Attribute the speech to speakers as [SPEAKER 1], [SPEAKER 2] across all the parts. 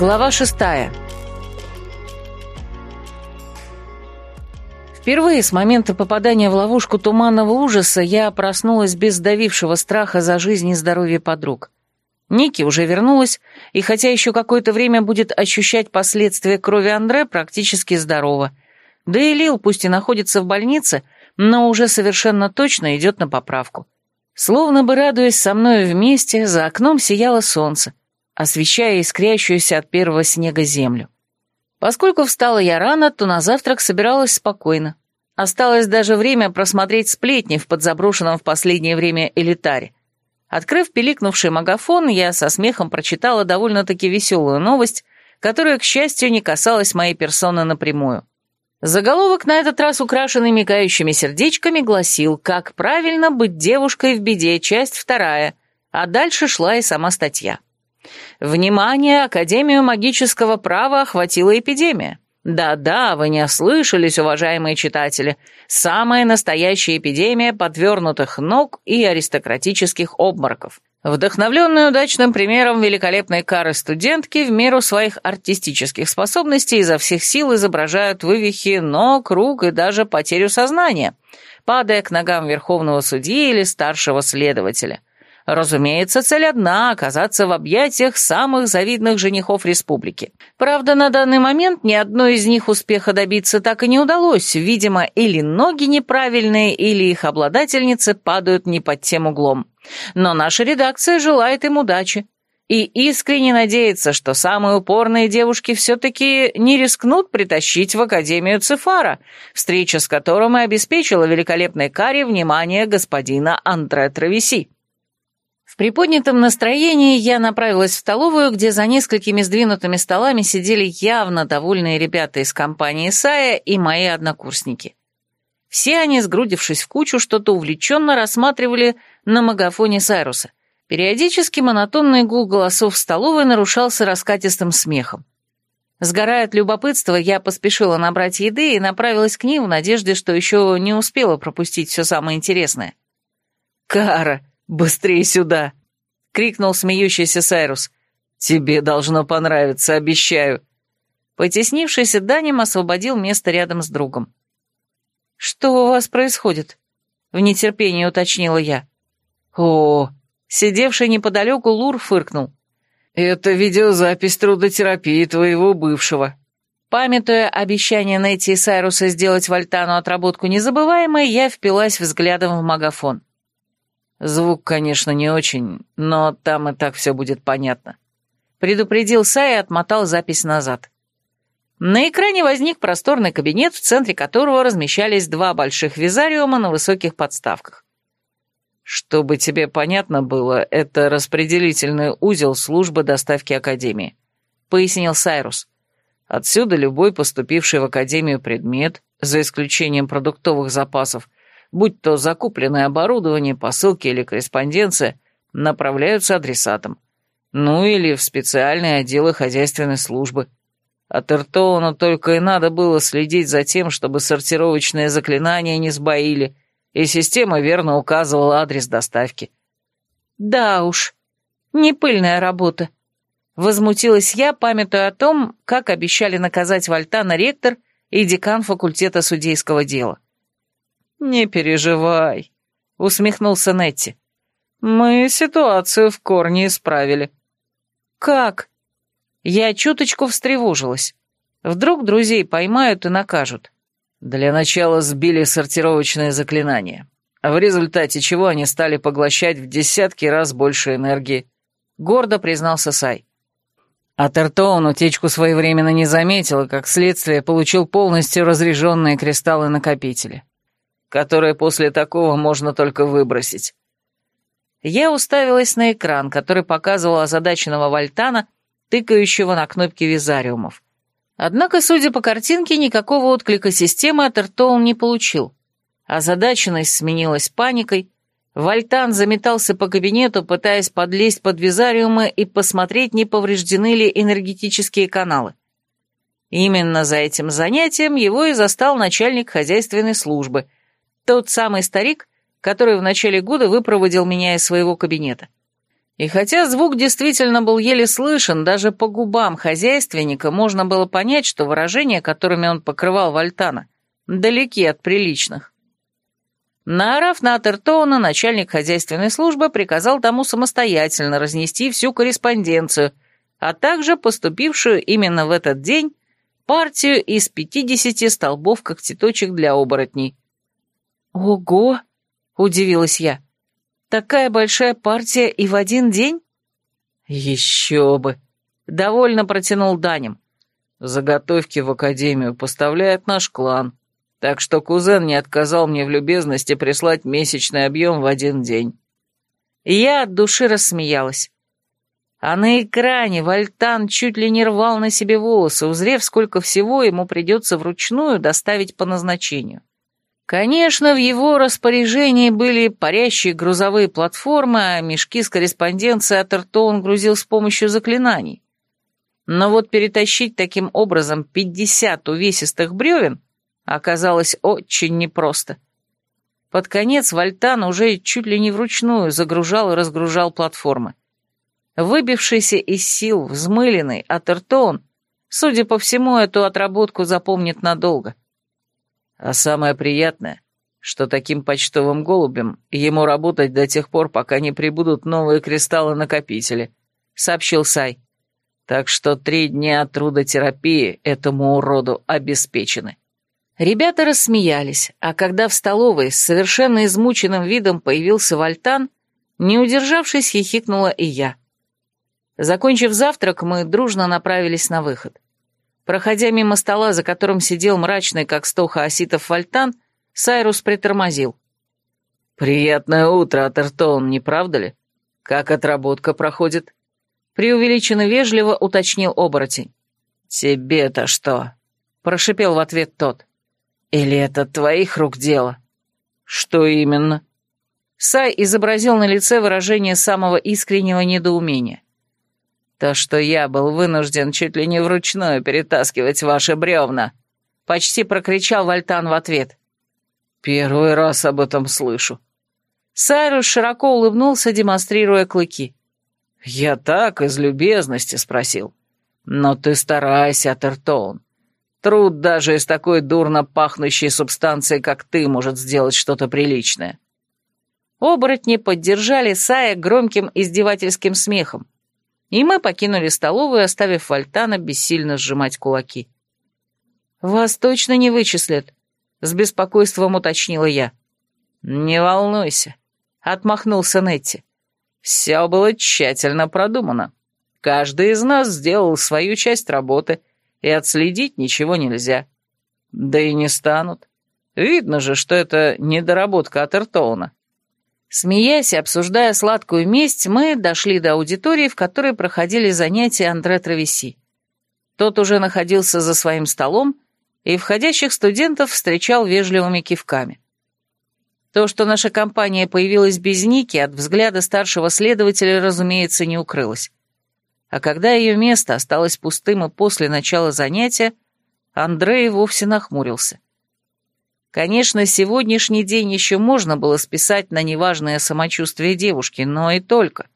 [SPEAKER 1] Глава шестая. Впервые с момента попадания в ловушку туманного ужаса я проснулась без давившего страха за жизнь и здоровье подруг. Ники уже вернулась, и хотя еще какое-то время будет ощущать последствия крови Андре, практически здорова. Да и Лил, пусть и находится в больнице, но уже совершенно точно идет на поправку. Словно бы радуясь со мной вместе, за окном сияло солнце освещая искрящуюся от первого снега землю. Поскольку встала я рано, то на завтрак собиралась спокойно. Осталось даже время просмотреть сплетни в подзаброшенном в последнее время элитаре. Открыв пиликнувший магафон, я со смехом прочитала довольно-таки веселую новость, которая, к счастью, не касалась моей персоны напрямую. Заголовок, на этот раз украшенный мигающими сердечками, гласил «Как правильно быть девушкой в беде. Часть вторая», а дальше шла и сама статья. Внимание, Академию магического права охватила эпидемия. Да-да, вы не ослышались, уважаемые читатели. Самая настоящая эпидемия подвернутых ног и аристократических обмороков. Вдохновленные удачным примером великолепной кары студентки в меру своих артистических способностей изо всех сил изображают вывихи ног, рук и даже потерю сознания, падая к ногам верховного судьи или старшего следователя – Разумеется, цель одна — оказаться в объятиях самых завидных женихов республики. Правда, на данный момент ни одной из них успеха добиться так и не удалось. Видимо, или ноги неправильные, или их обладательницы падают не под тем углом. Но наша редакция желает им удачи. И искренне надеется, что самые упорные девушки все-таки не рискнут притащить в Академию Цифара, встреча с которым и обеспечила великолепной каре внимание господина Андре Травеси. В приподнятом настроении я направилась в столовую, где за несколькими сдвинутыми столами сидели явно довольные ребята из компании Сая и мои однокурсники. Все они, сгрудившись в кучу, что-то увлеченно рассматривали на магафоне Сайруса. Периодически монотонный гул голосов в столовой нарушался раскатистым смехом. Сгорая от любопытства, я поспешила набрать еды и направилась к ним в надежде, что еще не успела пропустить все самое интересное. «Кара!» «Быстрее сюда!» — крикнул смеющийся Сайрус. «Тебе должно понравиться, обещаю!» Потеснившийся Данем освободил место рядом с другом. «Что у вас происходит?» — в нетерпении уточнила я. «О!» — сидевший неподалеку Лур фыркнул. «Это видеозапись трудотерапии твоего бывшего». Памятуя обещание найти Сайруса сделать Вальтану отработку незабываемой, я впилась взглядом в магафон. Звук, конечно, не очень, но там и так все будет понятно. Предупредил Сай и отмотал запись назад. На экране возник просторный кабинет, в центре которого размещались два больших визариума на высоких подставках. Чтобы тебе понятно было, это распределительный узел службы доставки Академии, пояснил Сайрус. Отсюда любой поступивший в Академию предмет, за исключением продуктовых запасов, будь то закупленное оборудование, посылки или корреспонденция, направляются адресатам. Ну или в специальные отделы хозяйственной службы. А Тертоуну только и надо было следить за тем, чтобы сортировочные заклинания не сбоили, и система верно указывала адрес доставки. «Да уж, не пыльная работа», — возмутилась я, памятуя о том, как обещали наказать Вальтана ректор и декан факультета судейского дела. «Не переживай», — усмехнулся Нетти. «Мы ситуацию в корне исправили». «Как?» Я чуточку встревожилась. Вдруг друзей поймают и накажут. Для начала сбили сортировочные заклинания, в результате чего они стали поглощать в десятки раз больше энергии. Гордо признался Сай. А Тертоун утечку своевременно не заметил и, как следствие, получил полностью разряженные кристаллы-накопители которое после такого можно только выбросить. Я уставилась на экран, который показывал озадаченного Вальтана, тыкающего на кнопки визариумов. Однако, судя по картинке, никакого отклика системы от Эртоун не получил. Озадаченность сменилась паникой, Вальтан заметался по кабинету, пытаясь подлезть под визариумы и посмотреть, не повреждены ли энергетические каналы. Именно за этим занятием его и застал начальник хозяйственной службы — тот самый старик, который в начале года выпроводил меня из своего кабинета. И хотя звук действительно был еле слышен, даже по губам хозяйственника можно было понять, что выражения, которыми он покрывал Вальтана, далеки от приличных. Наорав на Атертоуна, начальник хозяйственной службы приказал тому самостоятельно разнести всю корреспонденцию, а также поступившую именно в этот день партию из 50 столбов когтеточек для оборотней. «Ого!» — удивилась я. Такая большая партия и в один день? Еще бы. Довольно протянул Данем. Заготовки в академию поставляет наш клан. Так что кузен не отказал мне в любезности прислать месячный объем в один день. я от души рассмеялась. А на экране Вальтан чуть ли не рвал на себе волосы, узрев, сколько всего ему придется вручную доставить по назначению. Конечно, в его распоряжении были парящие грузовые платформы, а мешки с корреспонденцией Атерто он грузил с помощью заклинаний. Но вот перетащить таким образом 50 увесистых бревен оказалось очень непросто. Под конец Вальтан уже чуть ли не вручную загружал и разгружал платформы. Выбившийся из сил, взмыленный Атертон, судя по всему, эту отработку запомнит надолго. А самое приятное, что таким почтовым голубем ему работать до тех пор, пока не прибудут новые кристаллы-накопители», — сообщил Сай. «Так что три дня трудотерапии этому уроду обеспечены». Ребята рассмеялись, а когда в столовой с совершенно измученным видом появился Вальтан, не удержавшись, хихикнула и я. Закончив завтрак, мы дружно направились на выход. Проходя мимо стола, за которым сидел мрачный, как сто хаоситов Фальтан, Сайрус притормозил. «Приятное утро, Атертон, не правда ли? Как отработка проходит?» Преувеличенно вежливо уточнил оборотень. «Тебе-то что?» — прошипел в ответ тот. «Или это твоих рук дело?» «Что именно?» Сай изобразил на лице выражение самого искреннего недоумения. То, что я был вынужден чуть ли не вручную перетаскивать ваши бревна», — почти прокричал Вальтан в ответ. «Первый раз об этом слышу». Сайрус широко улыбнулся, демонстрируя клыки. «Я так, из любезности спросил. Но ты старайся, Тертоун. Труд даже из такой дурно пахнущей субстанции, как ты, может сделать что-то приличное». Оборотни поддержали Сая громким издевательским смехом и мы покинули столовую, оставив Вальтана бессильно сжимать кулаки. «Вас точно не вычислят», — с беспокойством уточнила я. «Не волнуйся», — отмахнулся Нетти. «Все было тщательно продумано. Каждый из нас сделал свою часть работы, и отследить ничего нельзя. Да и не станут. Видно же, что это недоработка от Эртоуна. Смеясь и обсуждая сладкую месть, мы дошли до аудитории, в которой проходили занятия Андре Травеси. Тот уже находился за своим столом и входящих студентов встречал вежливыми кивками. То, что наша компания появилась без Ники, от взгляда старшего следователя, разумеется, не укрылось. А когда ее место осталось пустым и после начала занятия, Андрей вовсе нахмурился. Конечно, сегодняшний день еще можно было списать на неважное самочувствие девушки, но и только.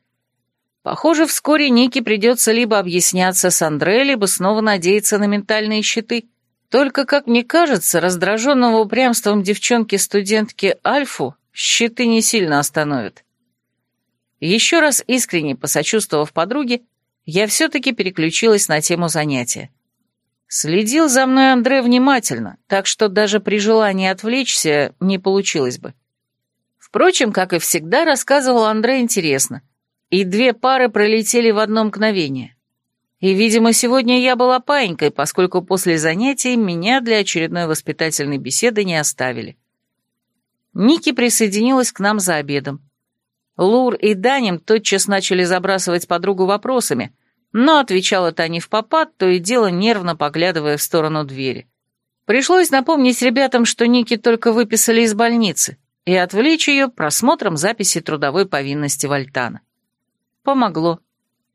[SPEAKER 1] Похоже, вскоре Нике придется либо объясняться с Андре, либо снова надеяться на ментальные щиты. Только, как мне кажется, раздраженного упрямством девчонки-студентки Альфу щиты не сильно остановят. Еще раз искренне посочувствовав подруге, я все-таки переключилась на тему занятия. Следил за мной Андре внимательно, так что даже при желании отвлечься не получилось бы. Впрочем, как и всегда, рассказывал Андре интересно, и две пары пролетели в одно мгновение. И, видимо, сегодня я была паинькой, поскольку после занятий меня для очередной воспитательной беседы не оставили. Ники присоединилась к нам за обедом. Лур и Данем тотчас начали забрасывать подругу вопросами — но отвечала та не в попад, то и дело нервно поглядывая в сторону двери. Пришлось напомнить ребятам, что Ники только выписали из больницы, и отвлечь ее просмотром записи трудовой повинности Вальтана. Помогло.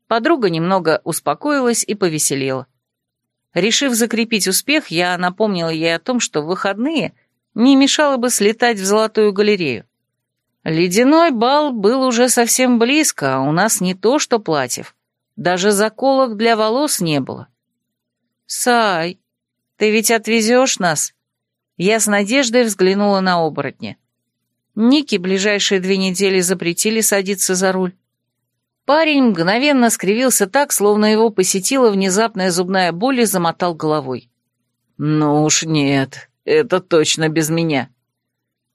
[SPEAKER 1] Подруга немного успокоилась и повеселела. Решив закрепить успех, я напомнила ей о том, что в выходные не мешало бы слетать в Золотую галерею. Ледяной бал был уже совсем близко, а у нас не то что платьев. Даже заколок для волос не было. «Сай, ты ведь отвезешь нас?» Я с надеждой взглянула на оборотня. Ники ближайшие две недели запретили садиться за руль. Парень мгновенно скривился так, словно его посетила внезапная зубная боль и замотал головой. «Ну уж нет, это точно без меня».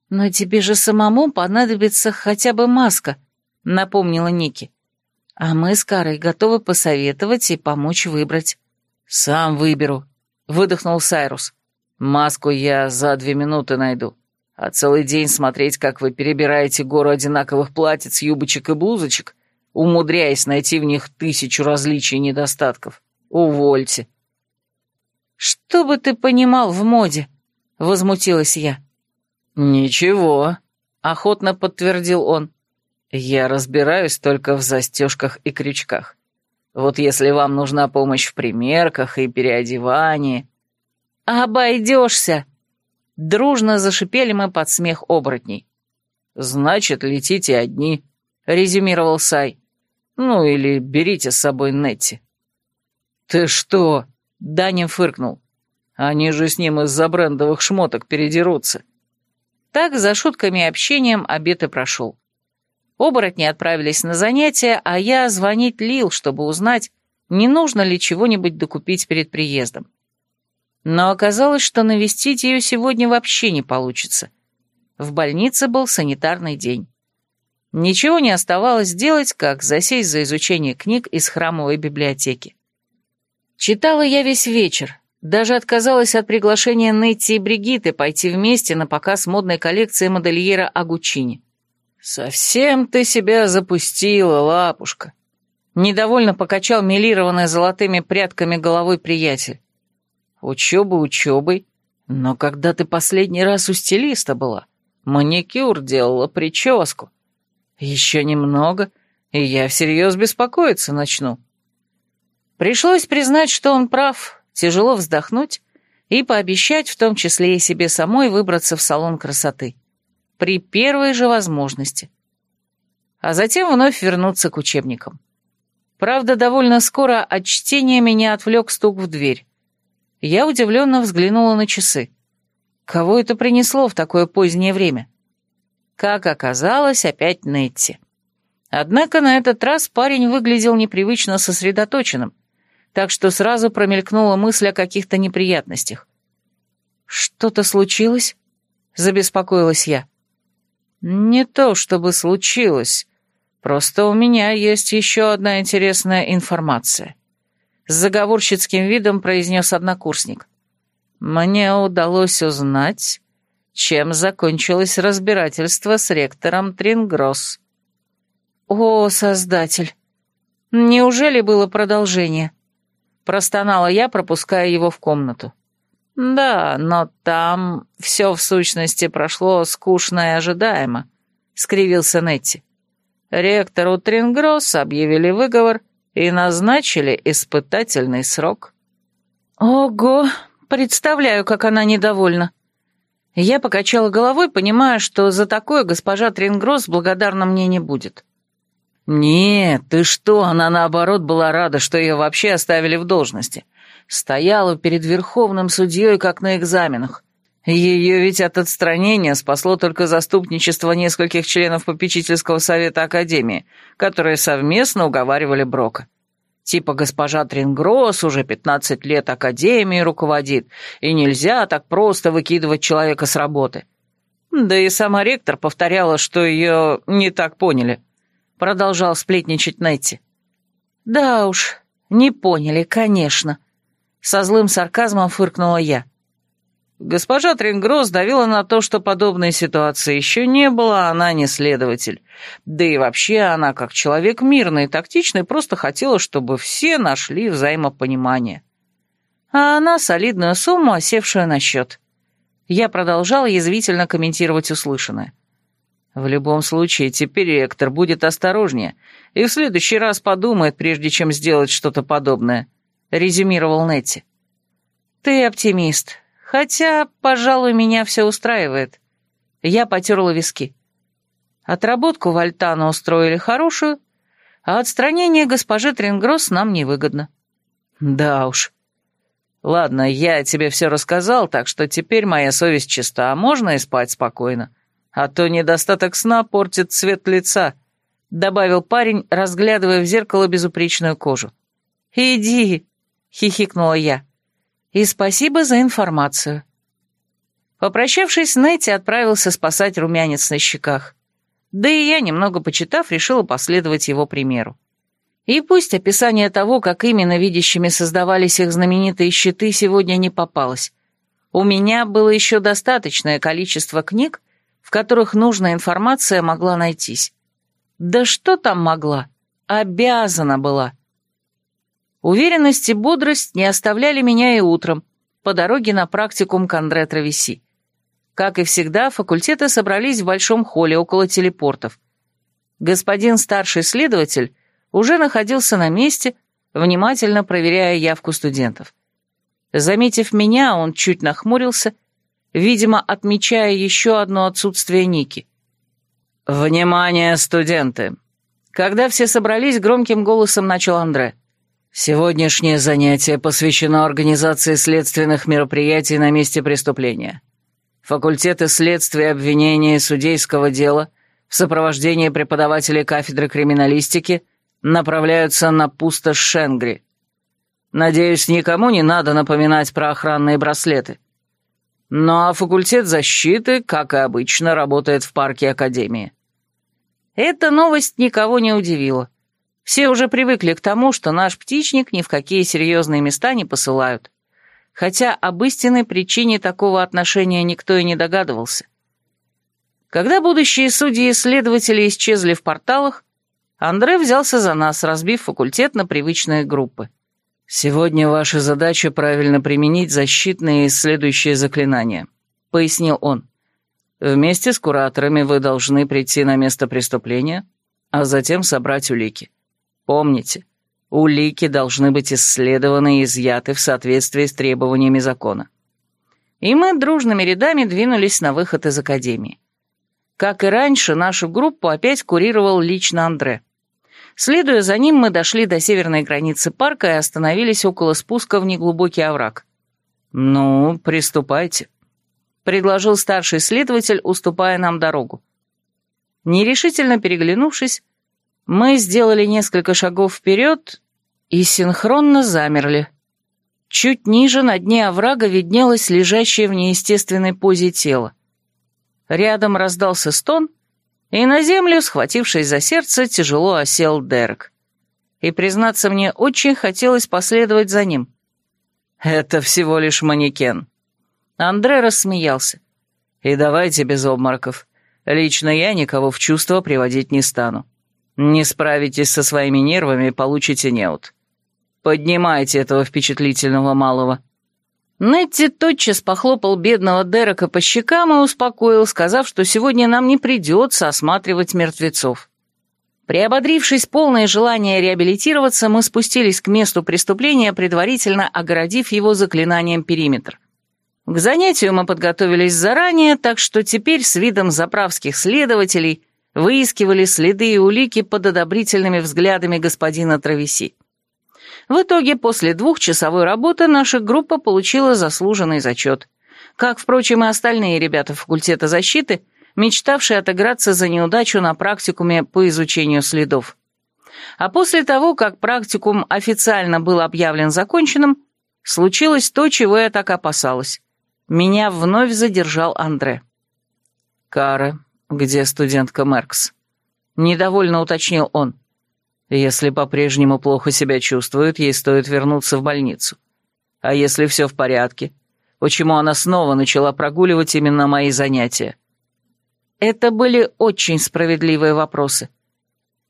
[SPEAKER 1] «Но тебе же самому понадобится хотя бы маска», — напомнила Ники. «А мы с Карой готовы посоветовать и помочь выбрать». «Сам выберу», — выдохнул Сайрус. «Маску я за две минуты найду, а целый день смотреть, как вы перебираете гору одинаковых платьиц, юбочек и блузочек, умудряясь найти в них тысячу различий и недостатков. Увольте». «Что бы ты понимал в моде?» — возмутилась я. «Ничего», — охотно подтвердил он. «Я разбираюсь только в застежках и крючках. Вот если вам нужна помощь в примерках и переодевании...» «Обойдешься!» Дружно зашипели мы под смех оборотней. «Значит, летите одни», — резюмировал Сай. «Ну или берите с собой Нетти». «Ты что?» — Даня фыркнул. «Они же с ним из-за брендовых шмоток передерутся». Так, за шутками и общением, обед и прошел. Оборотни отправились на занятия, а я звонить Лил, чтобы узнать, не нужно ли чего-нибудь докупить перед приездом. Но оказалось, что навестить ее сегодня вообще не получится. В больнице был санитарный день. Ничего не оставалось делать, как засесть за изучение книг из храмовой библиотеки. Читала я весь вечер, даже отказалась от приглашения Нетти и Бригиты пойти вместе на показ модной коллекции модельера Агучини. «Совсем ты себя запустила, лапушка!» Недовольно покачал милированной золотыми прядками головой приятель. «Учеба учебой, но когда ты последний раз у стилиста была, маникюр делала, прическу. Еще немного, и я всерьез беспокоиться начну». Пришлось признать, что он прав, тяжело вздохнуть и пообещать, в том числе и себе самой, выбраться в салон красоты. При первой же возможности. А затем вновь вернуться к учебникам. Правда, довольно скоро от чтения меня отвлек стук в дверь. Я удивленно взглянула на часы. Кого это принесло в такое позднее время? Как оказалось, опять Нетти. Однако на этот раз парень выглядел непривычно сосредоточенным, так что сразу промелькнула мысль о каких-то неприятностях. «Что-то случилось?» — забеспокоилась я. «Не то чтобы случилось, просто у меня есть еще одна интересная информация», — с заговорщицким видом произнес однокурсник. «Мне удалось узнать, чем закончилось разбирательство с ректором Трингросс». «О, Создатель! Неужели было продолжение?» Простонала я, пропуская его в комнату. «Да, но там все в сущности прошло скучно и ожидаемо», — скривился Нетти. «Ректору Трингросс объявили выговор и назначили испытательный срок». «Ого, представляю, как она недовольна». Я покачала головой, понимая, что за такое госпожа Трингросс благодарна мне не будет. «Нет, ты что, она наоборот была рада, что ее вообще оставили в должности. Стояла перед верховным судьей, как на экзаменах. Ее ведь от отстранения спасло только заступничество нескольких членов попечительского совета Академии, которые совместно уговаривали Брока. Типа госпожа Трингросс уже пятнадцать лет Академией руководит, и нельзя так просто выкидывать человека с работы. Да и сама ректор повторяла, что ее не так поняли продолжал сплетничать Нетти. «Да уж, не поняли, конечно», — со злым сарказмом фыркнула я. Госпожа Трингросс давила на то, что подобной ситуации еще не было, она не следователь. Да и вообще она, как человек мирный и тактичный, просто хотела, чтобы все нашли взаимопонимание. А она солидную сумму, осевшую на счет. Я продолжала язвительно комментировать услышанное. В любом случае, теперь ректор будет осторожнее и в следующий раз подумает, прежде чем сделать что-то подобное», — резюмировал Нетти. «Ты оптимист, хотя, пожалуй, меня все устраивает». Я потерла виски. Отработку Вальтана устроили хорошую, а отстранение госпожи Трингросс нам невыгодно.
[SPEAKER 2] Да уж. Ладно, я тебе все рассказал, так что теперь моя совесть чиста, а можно и спать спокойно. А то недостаток сна портит цвет лица, — добавил парень, разглядывая в зеркало безупречную кожу.
[SPEAKER 1] «Иди», — хихикнула я. «И спасибо за информацию». Попрощавшись, Нетти отправился спасать румянец на щеках. Да и я, немного почитав, решила последовать его примеру. И пусть описание того, как именно видящими создавались их знаменитые щиты, сегодня не попалось. У меня было еще достаточное количество книг, в которых нужная информация могла найтись. Да что там могла? Обязана была. Уверенность и бодрость не оставляли меня и утром, по дороге на практикум к Андре Травеси. Как и всегда, факультеты собрались в большом холле около телепортов. Господин старший следователь уже находился на месте, внимательно проверяя явку студентов. Заметив меня, он чуть нахмурился, видимо, отмечая еще одно отсутствие Ники. «Внимание, студенты!» Когда все собрались, громким голосом начал Андре. «Сегодняшнее занятие посвящено организации следственных мероприятий на месте преступления факультеты следствия, обвинения и судейского дела в сопровождении преподавателей кафедры криминалистики направляются на пустошь Шенгри. Надеюсь, никому не надо напоминать про охранные браслеты. Ну а факультет защиты, как и обычно, работает в парке Академии. Эта новость никого не удивила. Все уже привыкли к тому, что наш птичник ни в какие серьезные места не посылают хотя об истинной причине такого отношения никто и не догадывался. Когда будущие судьи и следователи исчезли в порталах, Андре взялся за нас, разбив факультет на привычные группы. «Сегодня ваша задача правильно применить защитные и следующие заклинания», — пояснил он. «Вместе с кураторами вы должны прийти на место преступления, а затем собрать улики. Помните, Улики должны быть исследованы и изъяты в соответствии с требованиями закона. И мы дружными рядами двинулись на выход из академии. Как и раньше, нашу группу опять курировал лично Андре. Следуя за ним, мы дошли до северной границы парка и остановились около спуска в неглубокий овраг. «Ну, приступайте», — предложил старший следователь, уступая нам дорогу. Нерешительно переглянувшись, мы сделали несколько шагов вперед и синхронно замерли. Чуть ниже на дне оврага виднелось лежащее в неестественной позе тело. Рядом раздался стон, и на землю, схватившись за сердце, тяжело осел Дерек. И, признаться мне, очень хотелось последовать за ним. «Это всего лишь манекен». Андре рассмеялся. «И давайте без обмороков. Лично я никого в чувство приводить не стану. Не справитесь со своими нервами, получите неуд. Поднимайте этого впечатлительного малого». Нетти тотчас похлопал бедного Дерека по щекам и успокоил, сказав, что сегодня нам не придется осматривать мертвецов. Приободрившись полное желание реабилитироваться, мы спустились к месту преступления, предварительно огородив его заклинанием периметр. К занятию мы подготовились заранее, так что теперь с видом заправских следователей выискивали следы и улики под одобрительными взглядами господина Травеси. В итоге, после двухчасовой работы наша группа получила заслуженный зачет. Как, впрочем, и остальные ребята факультета защиты, мечтавшие отыграться за неудачу на практикуме по изучению следов. А после того, как практикум официально был объявлен законченным, случилось то, чего я так опасалась. Меня вновь задержал Андре. «Кара, где студентка Меркс?» Недовольно уточнил он. Если по-прежнему плохо себя чувствует, ей стоит вернуться в больницу. А если все в порядке, почему она снова начала прогуливать именно мои занятия? Это были очень справедливые вопросы.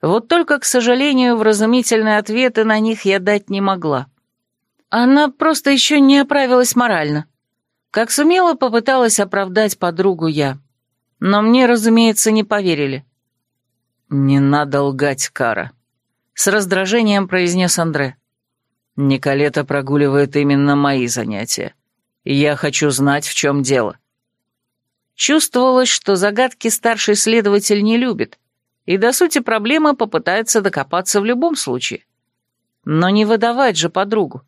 [SPEAKER 1] Вот только, к сожалению, вразумительные ответы на них я дать не могла. Она просто еще не оправилась морально. Как сумела, попыталась оправдать подругу я. Но мне, разумеется, не поверили. «Не надо лгать, Кара», с раздражением произнес Андре. «Николета прогуливает именно мои занятия. я хочу знать, в чем дело». Чувствовалось, что загадки старший следователь не любит, и до сути проблемы попытается докопаться в любом случае. Но не выдавать же подругу.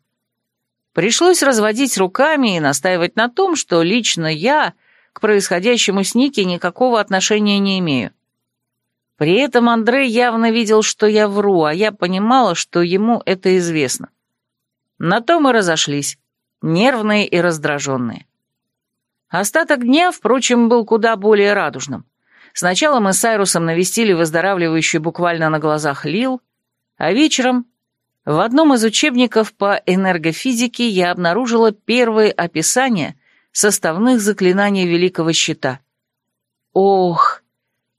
[SPEAKER 1] Пришлось разводить руками и настаивать на том, что лично я к происходящему с Ники никакого отношения не имею. При этом Андрей явно видел, что я вру, а я понимала, что ему это известно. На то мы разошлись, нервные и раздраженные. Остаток дня, впрочем, был куда более радужным. Сначала мы с Айрусом навестили выздоравливающий буквально на глазах Лил, а вечером в одном из учебников по энергофизике я обнаружила первые описания составных заклинаний Великого Щита. Ох,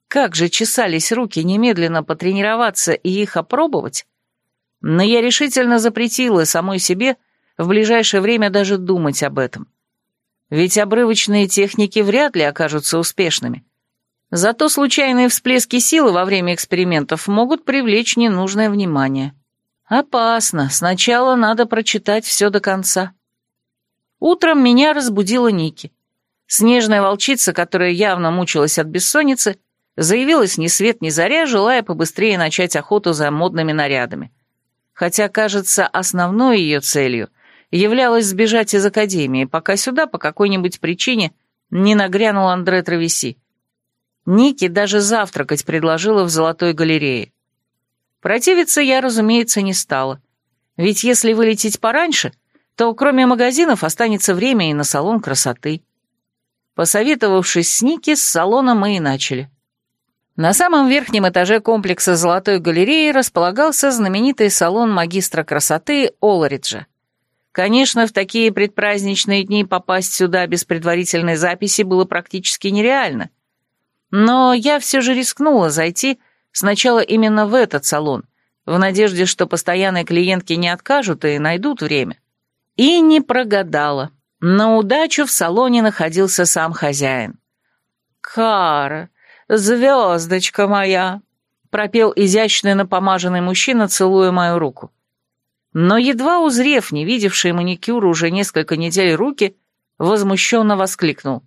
[SPEAKER 1] как же чесались руки немедленно потренироваться и их опробовать. Но я решительно запретила самой себе в ближайшее время даже думать об этом. Ведь обрывочные техники вряд ли окажутся успешными. Зато случайные всплески силы во время экспериментов могут привлечь ненужное внимание. Опасно. Сначала надо прочитать все до конца. Утром меня разбудила Ники. Снежная волчица, которая явно мучилась от бессонницы, заявилась ни свет ни заря, желая побыстрее начать охоту за модными нарядами. Хотя, кажется, основной ее целью являлось сбежать из академии, пока сюда по какой-нибудь причине не нагрянул Андре Травеси. Ники даже завтракать предложила в Золотой галерее. Противиться я, разумеется, не стала. Ведь если вылететь пораньше, то кроме магазинов останется время и на салон красоты. Посоветовавшись с Ники, с салона мы и начали. На самом верхнем этаже комплекса Золотой галереи располагался знаменитый салон магистра красоты Олариджа. Конечно, в такие предпраздничные дни попасть сюда без предварительной записи было практически нереально. Но я все же рискнула зайти сначала именно в этот салон, в надежде, что постоянные клиентки не откажут и найдут время. И не прогадала. На удачу в салоне находился сам хозяин. «Кара, звездочка моя!» — пропел изящный напомаженный мужчина, целуя мою руку. Но едва узрев не видевший маникюр уже несколько недель руки, возмущенно воскликнул.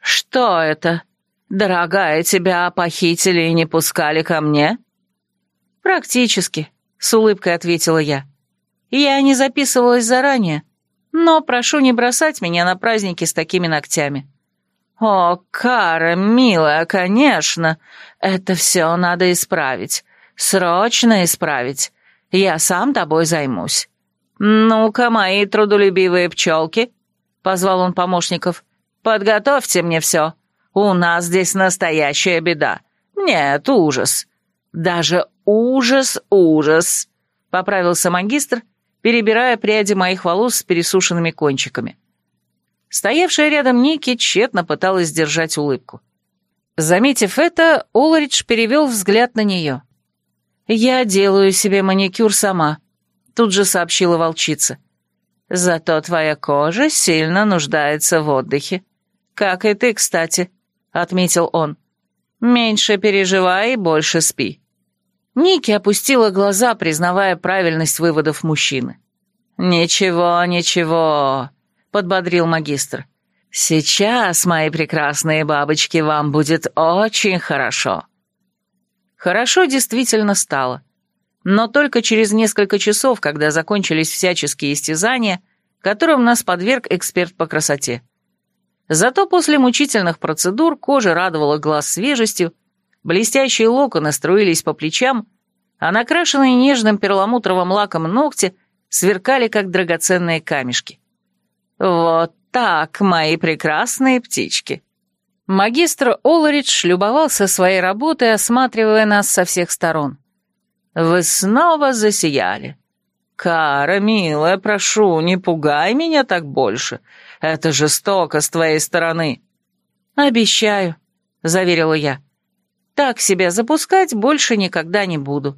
[SPEAKER 1] «Что это? Дорогая, тебя похитили и не пускали ко мне?» «Практически», — с улыбкой ответила я. «Я не записывалась заранее, но прошу не бросать меня на праздники с такими ногтями». «О, Кара, милая, конечно, это все надо исправить, срочно исправить. Я сам тобой займусь. Ну-ка, мои трудолюбивые пчелки, — позвал он помощников, — подготовьте мне все. У нас здесь настоящая беда. Нет, ужас. Даже ужас, ужас, — поправился магистр, перебирая пряди моих волос с пересушенными кончиками. Стоявшая рядом Ники тщетно пыталась сдержать улыбку. Заметив это, Олридж перевел взгляд на нее. «Я делаю себе маникюр сама», — тут же сообщила волчица. «Зато твоя кожа сильно нуждается в отдыхе. Как и ты, кстати», — отметил он. «Меньше переживай и больше спи». Ники опустила глаза, признавая правильность выводов мужчины. «Ничего, ничего», — подбодрил магистр. «Сейчас, мои прекрасные бабочки, вам будет очень хорошо». Хорошо действительно стало. Но только через несколько часов, когда закончились всяческие истязания, которым нас подверг эксперт по красоте. Зато после мучительных процедур кожа радовала глаз свежестью, блестящие локоны струились по плечам, а накрашенные нежным перламутровым лаком ногти сверкали, как драгоценные камешки. «Вот так, мои прекрасные птички!» Магистр Олридж любовался своей работой, осматривая нас со всех сторон. «Вы снова засияли. Кара, милая, прошу, не пугай меня так больше. Это жестоко с твоей стороны». «Обещаю», — заверила я. «Так себя запускать больше никогда не буду».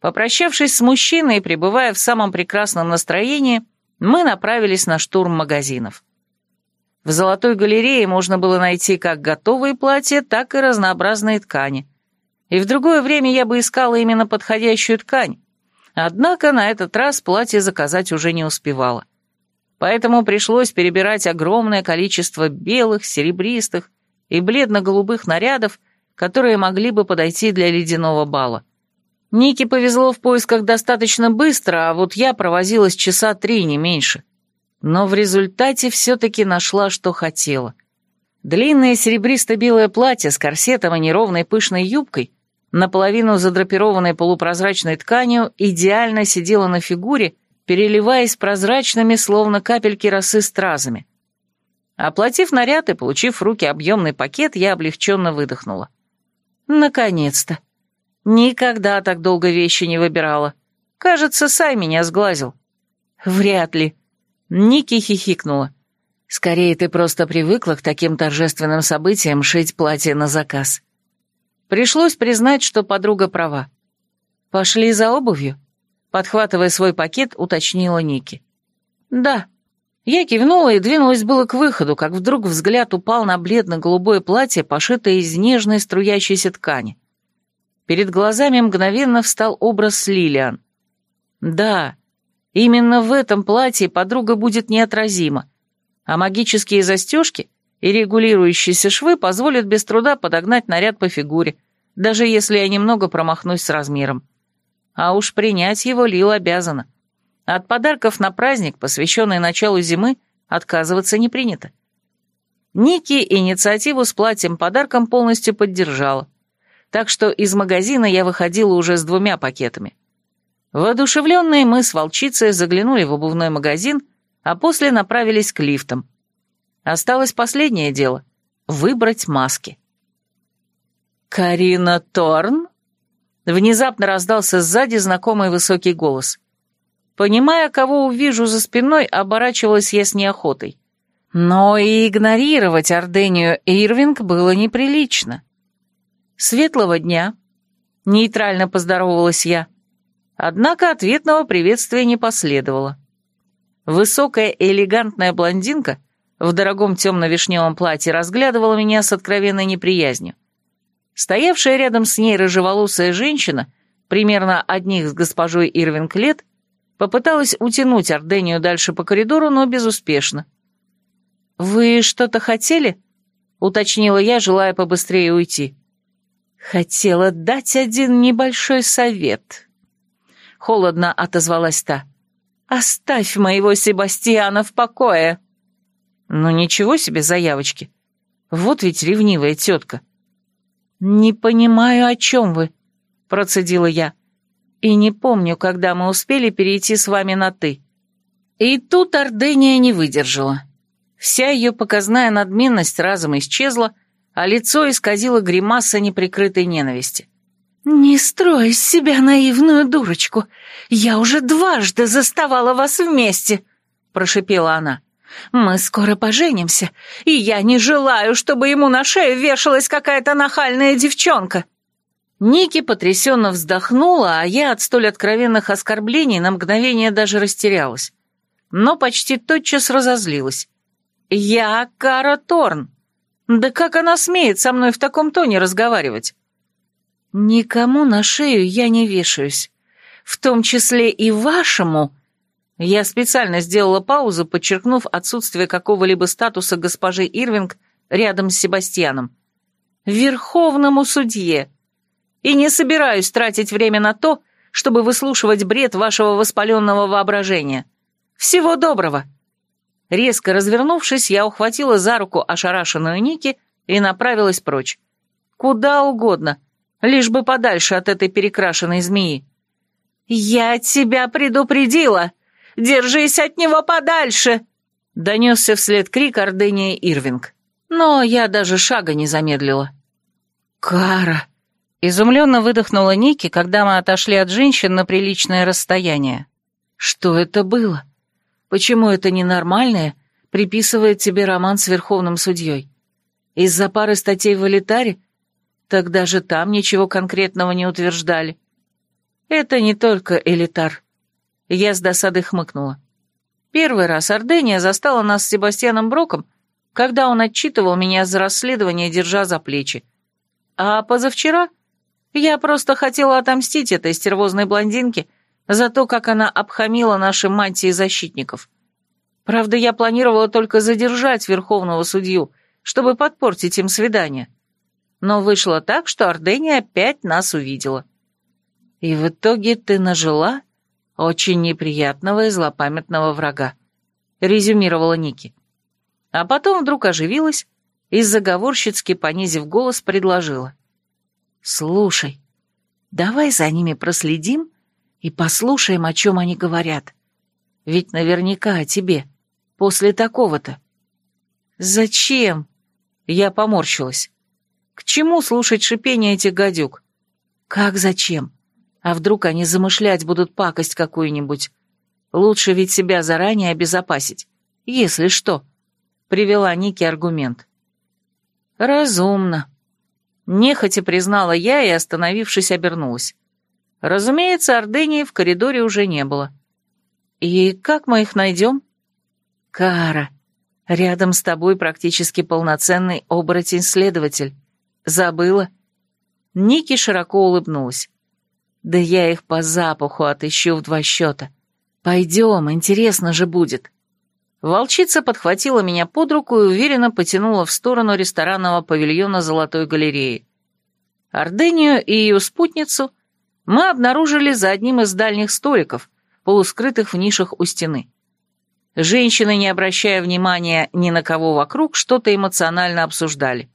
[SPEAKER 1] Попрощавшись с мужчиной и пребывая в самом прекрасном настроении, мы направились на штурм магазинов. В золотой галерее можно было найти как готовые платья, так и разнообразные ткани. И в другое время я бы искала именно подходящую ткань. Однако на этот раз платье заказать уже не успевала. Поэтому пришлось перебирать огромное количество белых, серебристых и бледно-голубых нарядов, которые могли бы подойти для ледяного бала. Нике повезло в поисках достаточно быстро, а вот я провозилась часа три, не меньше. Но в результате все-таки нашла, что хотела. Длинное серебристо-белое платье с корсетом и неровной пышной юбкой, наполовину задрапированной полупрозрачной тканью, идеально сидело на фигуре, переливаясь прозрачными, словно капельки росы стразами. Оплатив наряд и получив в руки объемный пакет, я облегченно выдохнула. Наконец-то. Никогда так долго вещи не выбирала. Кажется, Сай меня сглазил. Вряд ли. Ники хихикнула. Скорее, ты просто привыкла к таким торжественным событиям шить платье на заказ. Пришлось признать, что подруга права. Пошли за обувью? Подхватывая свой пакет, уточнила Ники. Да. Я кивнула и двинулась было к выходу, как вдруг взгляд упал на бледно-голубое платье, пошитое из нежной струящейся ткани. Перед глазами мгновенно встал образ Лилиан. Да, именно в этом платье подруга будет неотразима, а магические застежки и регулирующиеся швы позволят без труда подогнать наряд по фигуре, даже если я немного промахнусь с размером. А уж принять его Лил обязана. От подарков на праздник, посвященный началу зимы, отказываться не принято. Ники инициативу с платьем-подарком полностью поддержала так что из магазина я выходила уже с двумя пакетами. Воодушевленные мы с волчицей заглянули в обувной магазин, а после направились к лифтам. Осталось последнее дело — выбрать маски. «Карина Торн?» Внезапно раздался сзади знакомый высокий голос. Понимая, кого увижу за спиной, оборачивалась я с неохотой. Но и игнорировать Ордению Ирвинг было неприлично. «Светлого дня!» — нейтрально поздоровалась я. Однако ответного приветствия не последовало. Высокая элегантная блондинка в дорогом темно-вишневом платье разглядывала меня с откровенной неприязнью. Стоявшая рядом с ней рыжеволосая женщина, примерно одних с госпожой Ирвинг лет, попыталась утянуть Ордению дальше по коридору, но безуспешно. «Вы что-то хотели?» — уточнила я, желая побыстрее уйти. «Хотела дать один небольшой совет». Холодно отозвалась та. «Оставь моего Себастьяна в покое». «Ну ничего себе заявочки. Вот ведь ревнивая тетка». «Не понимаю, о чем вы», — процедила я. «И не помню, когда мы успели перейти с вами на «ты». И тут Ордения не выдержала. Вся ее показная надменность разом исчезла, а лицо исказило гримаса неприкрытой ненависти. «Не строй из себя наивную дурочку. Я уже дважды заставала вас вместе», — прошипела она. «Мы скоро поженимся, и я не желаю, чтобы ему на шею вешалась какая-то нахальная девчонка». Ники потрясенно вздохнула, а я от столь откровенных оскорблений на мгновение даже растерялась. Но почти тотчас разозлилась. «Я Кара Торн, да как она смеет со мной в таком тоне разговаривать? Никому на шею я не вешаюсь, в том числе и вашему. Я специально сделала паузу, подчеркнув отсутствие какого-либо статуса госпожи Ирвинг рядом с Себастьяном. Верховному судье. И не собираюсь тратить время на то, чтобы выслушивать бред вашего воспаленного воображения. Всего доброго. Резко развернувшись, я ухватила за руку ошарашенную Ники и направилась прочь. Куда угодно, лишь бы подальше от этой перекрашенной змеи. «Я тебя предупредила! Держись от него подальше!» Донесся вслед крик Ордения Ирвинг. Но я даже шага не замедлила. «Кара!» Изумленно выдохнула Ники, когда мы отошли от женщин на приличное расстояние. «Что это было?» Почему это ненормальное приписывает тебе роман с верховным судьей? Из-за пары статей в элитаре? Так даже там ничего конкретного не утверждали. Это не только элитар. Я с досадой хмыкнула. Первый раз Ордения застала нас с Себастьяном Броком, когда он отчитывал меня за расследование, держа за плечи. А позавчера я просто хотела отомстить этой стервозной блондинке за то, как она обхамила наши мантии защитников. Правда, я планировала только задержать верховного судью, чтобы подпортить им свидание. Но вышло так, что Ордения опять нас увидела. И в итоге ты нажила очень неприятного и злопамятного врага, резюмировала Ники. А потом вдруг оживилась и, заговорщицки понизив голос, предложила. «Слушай, давай за ними проследим и послушаем, о чем они говорят. Ведь наверняка о тебе, после такого-то». «Зачем?» Я поморщилась. «К чему слушать шипение этих гадюк?» «Как зачем? А вдруг они замышлять будут пакость какую-нибудь? Лучше ведь себя заранее обезопасить, если что», — привела Ники аргумент. «Разумно», Нехотя признала я и, остановившись, обернулась. Разумеется, Ордении в коридоре уже не было. «И как мы их найдем?» «Кара, рядом с тобой практически полноценный оборотень-следователь. Забыла?» Ники широко улыбнулась. «Да я их по запаху отыщу в два счета. Пойдем, интересно же будет». Волчица подхватила меня под руку и уверенно потянула в сторону ресторанного павильона Золотой галереи. Ордению и ее спутницу мы обнаружили за одним из дальних столиков, полускрытых в нишах у стены. Женщины, не обращая внимания ни на кого вокруг, что-то эмоционально обсуждали.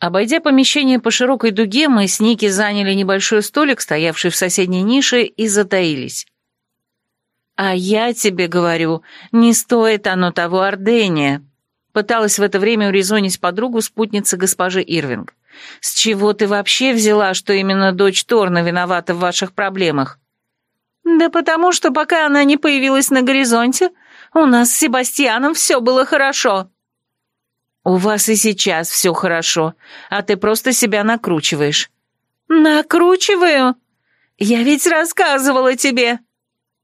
[SPEAKER 1] Обойдя помещение по широкой дуге, мы с Ники заняли небольшой столик, стоявший в соседней нише, и затаились. «А я тебе говорю, не стоит оно того ордения», пыталась в это время урезонить подругу спутница госпожи Ирвинг. «С чего ты вообще взяла, что именно дочь Торна виновата в ваших проблемах?» «Да потому что пока она не появилась на горизонте, у нас с Себастьяном все было хорошо». «У вас и сейчас все хорошо, а ты просто себя накручиваешь». «Накручиваю? Я ведь рассказывала тебе».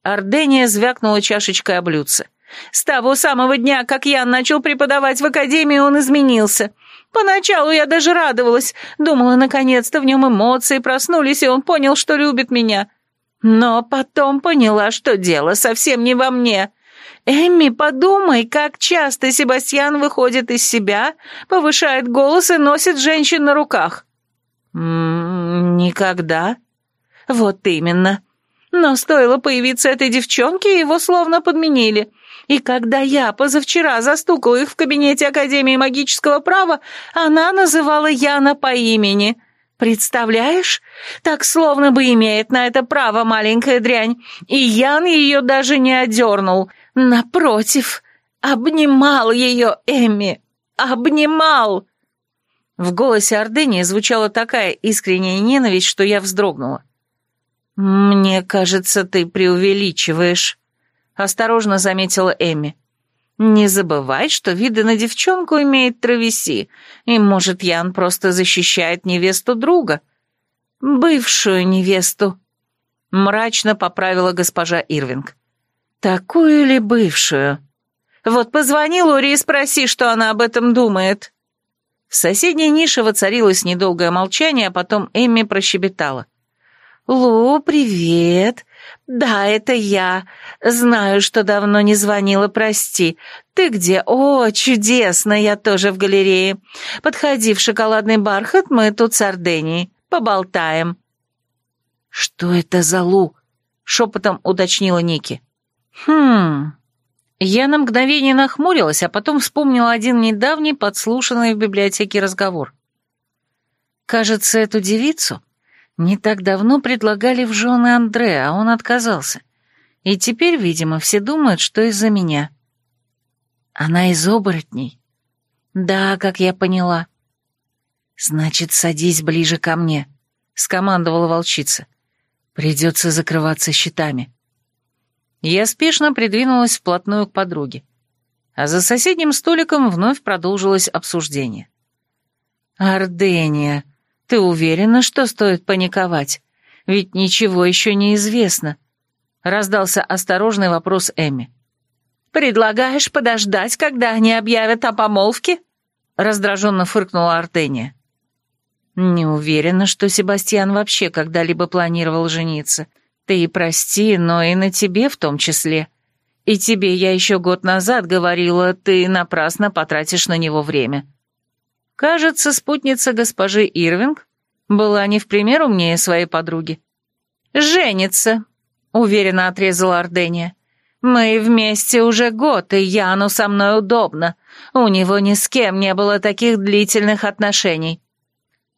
[SPEAKER 1] Ардения звякнула чашечкой о блюдце. «С того самого дня, как я начал преподавать в академии, он изменился. Поначалу я даже радовалась, думала, наконец-то в нем эмоции проснулись, и он понял, что любит меня. Но потом поняла, что дело совсем не во мне. Эмми, подумай, как часто Себастьян выходит из себя, повышает голос и носит женщин на руках». «М -м, «Никогда». «Вот именно. Но стоило появиться этой девчонке, его словно подменили. И когда я позавчера застукала их в кабинете Академии магического права, она называла Яна по имени. Представляешь? Так словно бы имеет на это право маленькая дрянь. И Ян ее даже не одернул. Напротив, обнимал ее Эмми. Обнимал. В голосе Ордыни звучала такая искренняя ненависть, что я вздрогнула. «Мне кажется, ты преувеличиваешь», — осторожно заметила Эми. «Не забывай, что виды на девчонку имеет Травеси, и, может, Ян просто защищает невесту друга. Бывшую невесту», — мрачно поправила госпожа Ирвинг. «Такую ли бывшую? Вот позвони Лори и спроси, что она об этом думает». В соседней нише воцарилось недолгое молчание, а потом Эмми прощебетала. «Лу, привет. Да, это я. Знаю, что давно не звонила, прости. Ты где? О, чудесно, я тоже в галерее. Подходи в шоколадный бархат, мы тут с Орденией. Поболтаем». «Что это за Лу?» — шепотом уточнила Ники. «Хм...» Я на мгновение нахмурилась, а потом вспомнила один недавний подслушанный в библиотеке разговор. Кажется, эту девицу не так давно предлагали в жены Андре, а он отказался. И теперь, видимо, все думают, что из-за меня. Она из оборотней? Да, как я поняла. Значит, садись ближе ко мне, скомандовала волчица. Придется закрываться щитами. Я спешно придвинулась вплотную к подруге. А за соседним столиком вновь продолжилось обсуждение. «Ардения», ты уверена, что стоит паниковать? Ведь ничего еще не известно. Раздался осторожный вопрос Эми. «Предлагаешь подождать, когда они объявят о помолвке?» Раздраженно фыркнула Артения. «Не уверена, что Себастьян вообще когда-либо планировал жениться. Ты и прости, но и на тебе в том числе. И тебе я еще год назад говорила, ты напрасно потратишь на него время. Кажется, спутница госпожи Ирвинг была не в пример умнее своей подруги. «Женится», — уверенно отрезала Ордения. «Мы вместе уже год, и Яну со мной удобно. У него ни с кем не было таких длительных отношений».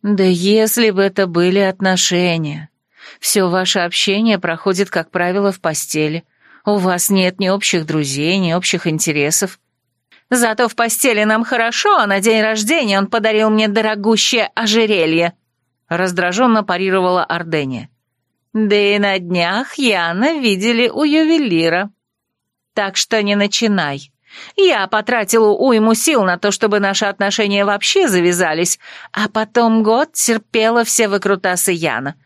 [SPEAKER 1] «Да если бы это были отношения. Все ваше общение проходит, как правило, в постели. У вас нет ни общих друзей, ни общих интересов. Зато в постели нам хорошо, а на день рождения он подарил мне дорогущее ожерелье», — раздраженно парировала Ордения. «Да и на днях Яна видели у ювелира. Так что не начинай. Я потратила уйму сил на то, чтобы наши отношения вообще завязались, а потом год терпела все выкрутасы Яна.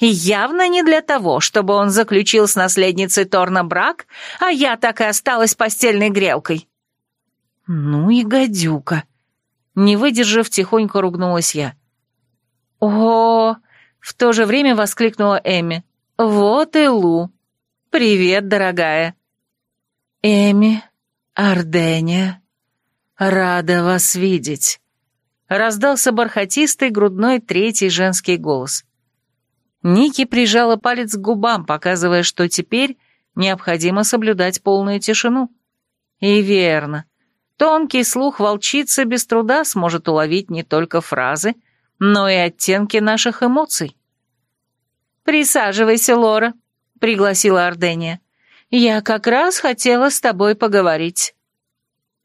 [SPEAKER 1] И явно не для того, чтобы он заключил с наследницей Торна брак, а я так и осталась постельной грелкой». «Ну и гадюка!» Не выдержав, тихонько ругнулась я. «О!» — в то же время воскликнула Эми. «Вот и Лу! Привет, дорогая!» «Эми, Ардения, рада вас видеть!» Раздался бархатистый грудной третий женский голос. Ники прижала палец к губам, показывая, что теперь необходимо соблюдать полную тишину. И верно. Тонкий слух волчицы без труда сможет уловить не только фразы, но и оттенки наших эмоций. «Присаживайся, Лора», — пригласила Ордения. «Я как раз хотела с тобой поговорить».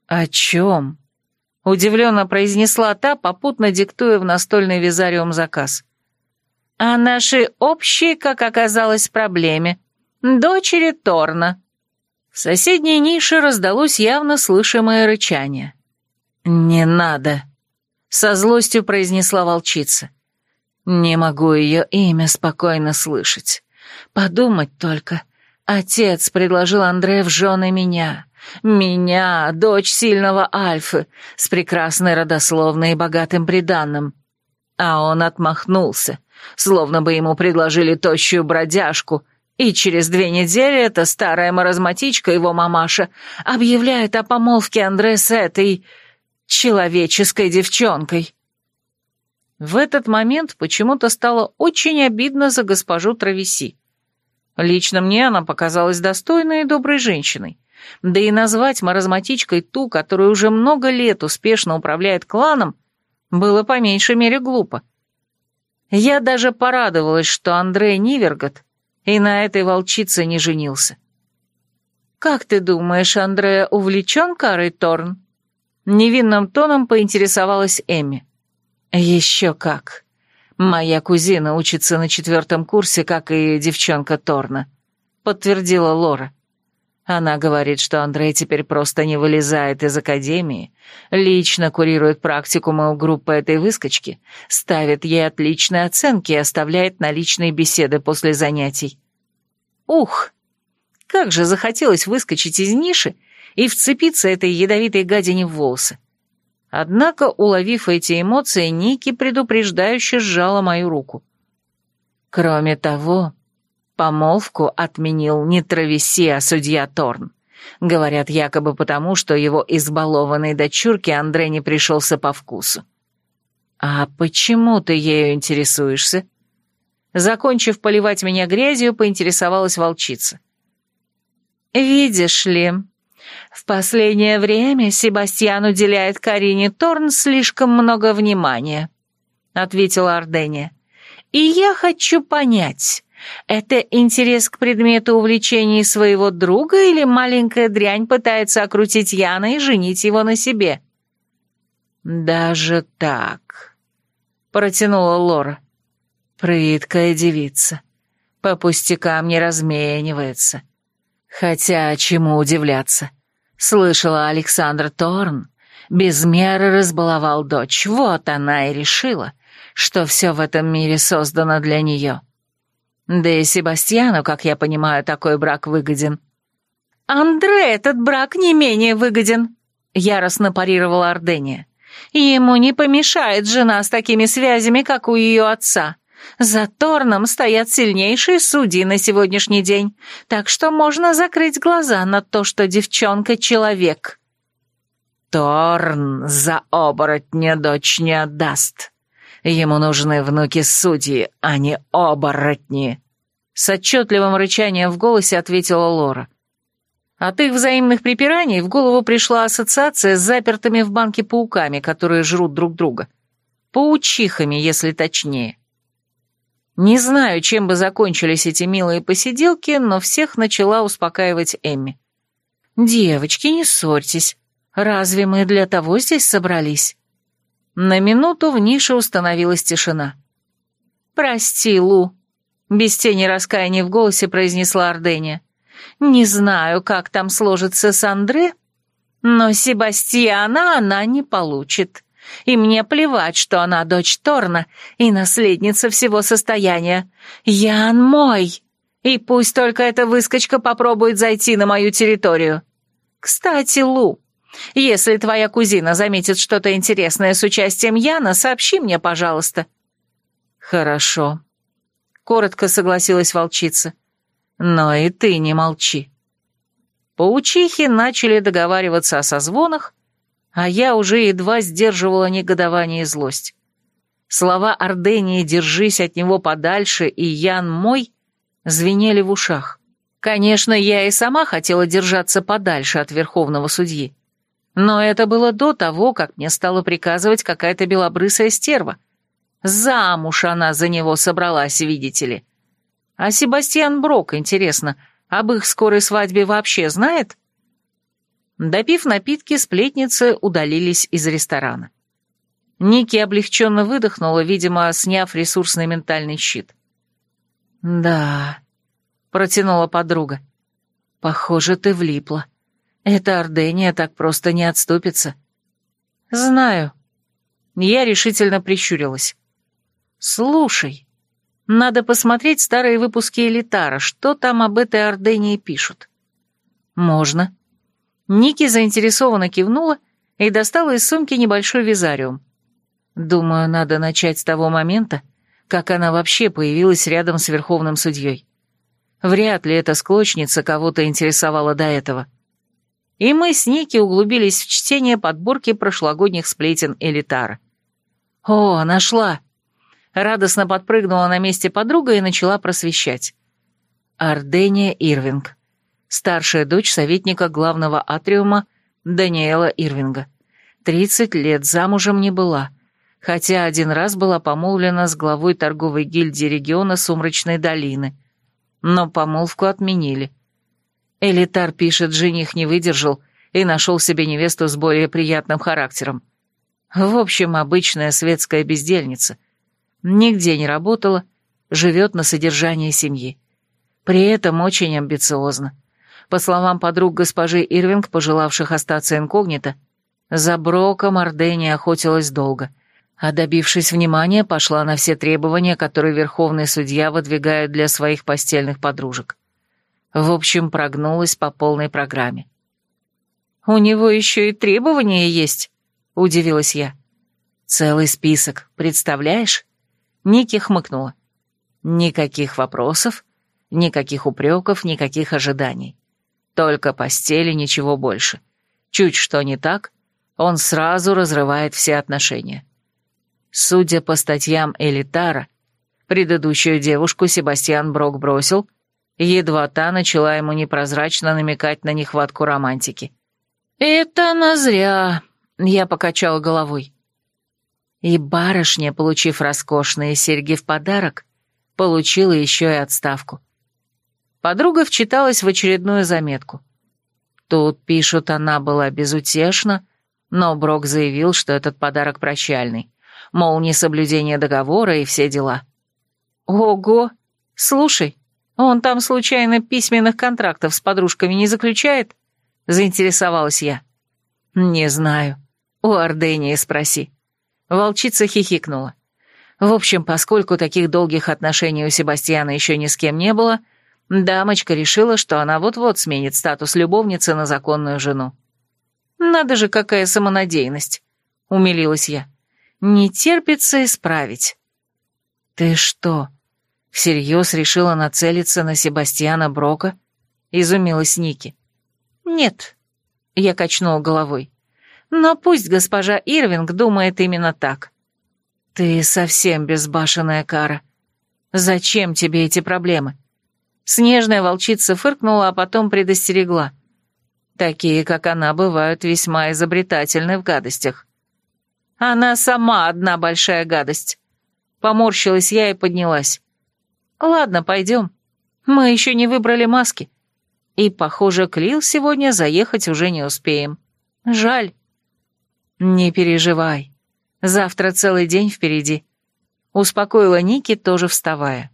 [SPEAKER 1] «О чем?» — удивленно произнесла та, попутно диктуя в настольный визариум заказ. «О нашей общей, как оказалось, проблеме. Дочери Торна». В соседней нише раздалось явно слышимое рычание. «Не надо», — со злостью произнесла волчица. «Не могу ее имя спокойно слышать. Подумать только. Отец предложил Андре в жены меня. Меня, дочь сильного Альфы, с прекрасной родословной и богатым приданным. А он отмахнулся, словно бы ему предложили тощую бродяжку, и через две недели эта старая маразматичка, его мамаша, объявляет о помолвке Андре с этой человеческой девчонкой. В этот момент почему-то стало очень обидно за госпожу Травеси. Лично мне она показалась достойной и доброй женщиной. Да и назвать маразматичкой ту, которая уже много лет успешно управляет кланом, было по меньшей мере глупо. Я даже порадовалась, что Андрей Нивергот и на этой волчице не женился. «Как ты думаешь, Андрея увлечен Карой Торн?» Невинным тоном поинтересовалась Эми. «Еще как. Моя кузина учится на четвертом курсе, как и девчонка Торна», — подтвердила Лора. Она говорит, что Андрей теперь просто не вылезает из академии, лично курирует практикумы у группы этой выскочки, ставит ей отличные оценки и оставляет на личные беседы после занятий. Ух, как же захотелось выскочить из ниши и вцепиться этой ядовитой гадине в волосы. Однако, уловив эти эмоции, Ники предупреждающе сжала мою руку. Кроме того, Помолвку отменил не Травеси, а судья Торн. Говорят, якобы потому, что его избалованной дочурке Андре не пришелся по вкусу. «А почему ты ею интересуешься?» Закончив поливать меня грязью, поинтересовалась волчица. «Видишь ли, в последнее время Себастьян уделяет Карине Торн слишком много внимания», — ответила Ардения. «И я хочу понять, это интерес к предмету увлечений своего друга или маленькая дрянь пытается окрутить Яна и женить его на себе? Даже так, протянула Лора. Прыткая девица. По пустякам не разменивается. Хотя чему удивляться? Слышала Александр Торн, без меры разбаловал дочь. Вот она и решила, что все в этом мире создано для нее. Да и Себастьяну, как я понимаю, такой брак выгоден. «Андре, этот брак не менее выгоден», — яростно парировала Ордения. «Ему не помешает жена с такими связями, как у ее отца. За Торном стоят сильнейшие судьи на сегодняшний день, так что можно закрыть глаза на то, что девчонка — человек».
[SPEAKER 2] «Торн за оборотня дочь не отдаст. Ему нужны внуки-судьи, а не оборотни», — с отчетливым рычанием в голосе ответила Лора.
[SPEAKER 1] От их взаимных припираний в голову пришла ассоциация с запертыми в банке пауками, которые жрут друг друга. Паучихами, если точнее. Не знаю, чем бы закончились эти милые посиделки, но всех начала успокаивать Эмми. «Девочки, не ссорьтесь. Разве мы для того здесь собрались?» На минуту в нише установилась тишина. «Прости, Лу», — без тени раскаяния в голосе произнесла Ордения. «Не знаю, как там сложится с Андре, но Себастьяна она не получит и мне плевать, что она дочь Торна и наследница всего состояния. Ян мой, и пусть только эта выскочка попробует зайти на мою территорию. Кстати, Лу, если твоя кузина заметит что-то интересное с участием Яна, сообщи мне, пожалуйста».
[SPEAKER 2] «Хорошо», — коротко согласилась волчица. «Но и ты не молчи». Паучихи начали договариваться о созвонах, а я уже едва сдерживала негодование и злость. Слова Ордении «держись от него подальше» и «Ян мой» звенели в ушах. Конечно, я и сама хотела держаться подальше от верховного судьи. Но это было до того, как мне стала приказывать какая-то белобрысая стерва. Замуж она за него собралась, видите ли. А Себастьян Брок, интересно, об их скорой свадьбе вообще знает? Допив напитки, сплетницы удалились из ресторана. Ники облегченно выдохнула, видимо, сняв ресурсный ментальный щит. «Да», — протянула подруга, — «похоже, ты влипла. Эта Ордения так просто не отступится». «Знаю». Я решительно прищурилась. «Слушай, надо посмотреть старые выпуски Элитара, что там об этой Ордении пишут». «Можно», Ники заинтересованно кивнула и достала из сумки небольшой визариум. Думаю, надо начать с того момента, как она вообще появилась рядом с верховным судьей. Вряд ли эта склочница кого-то интересовала до этого. И мы с Ники углубились в чтение подборки прошлогодних сплетен Элитара. «О, нашла!» Радостно подпрыгнула на месте подруга и начала просвещать. Ардения Ирвинг старшая дочь советника главного атриума Даниэла Ирвинга. Тридцать лет замужем не была, хотя один раз была помолвлена с главой торговой гильдии региона Сумрачной долины. Но помолвку отменили. Элитар пишет, жених не выдержал и нашел себе невесту с более приятным характером. В общем, обычная светская бездельница. Нигде не работала, живет на содержании семьи. При этом очень амбициозно. По словам подруг госпожи Ирвинг, пожелавших остаться инкогнито, за Броком Ордени охотилась долго, а добившись внимания, пошла на все требования, которые верховный судья выдвигает для своих постельных подружек. В общем, прогнулась по полной программе. «У него еще и требования есть», — удивилась я. «Целый список, представляешь?» Ники хмыкнула. «Никаких вопросов, никаких упреков, никаких ожиданий. Только постели, ничего больше. Чуть что не так, он сразу разрывает все отношения. Судя по статьям Элитара, предыдущую девушку Себастьян Брок бросил, едва та начала ему непрозрачно намекать на нехватку романтики. «Это на зря», — я покачала головой. И барышня, получив роскошные серьги в подарок, получила еще и отставку. Подруга вчиталась в очередную заметку. Тут, пишут, она была безутешна, но Брок заявил, что этот подарок прощальный. Мол, несоблюдение договора и все дела. Ого! Слушай, он там случайно письменных контрактов с подружками не заключает? Заинтересовалась я. Не знаю. У Ордении спроси. Волчица хихикнула. В общем, поскольку таких долгих отношений у Себастьяна еще ни с кем не было, Дамочка решила, что она вот-вот сменит статус любовницы на законную жену. «Надо же, какая самонадеянность!» — умилилась я. «Не терпится исправить».
[SPEAKER 1] «Ты что, всерьез решила нацелиться на Себастьяна Брока?» — изумилась Ники. «Нет», — я качнула головой. «Но пусть госпожа Ирвинг думает именно так». «Ты совсем безбашенная кара. Зачем тебе эти проблемы?» Снежная волчица фыркнула, а потом предостерегла. Такие, как она, бывают весьма изобретательны в гадостях. Она сама одна большая гадость. Поморщилась я и поднялась. Ладно, пойдем. Мы еще не выбрали маски. И, похоже, Клил сегодня заехать уже не успеем. Жаль. Не переживай. Завтра целый день впереди. Успокоила Ники, тоже вставая.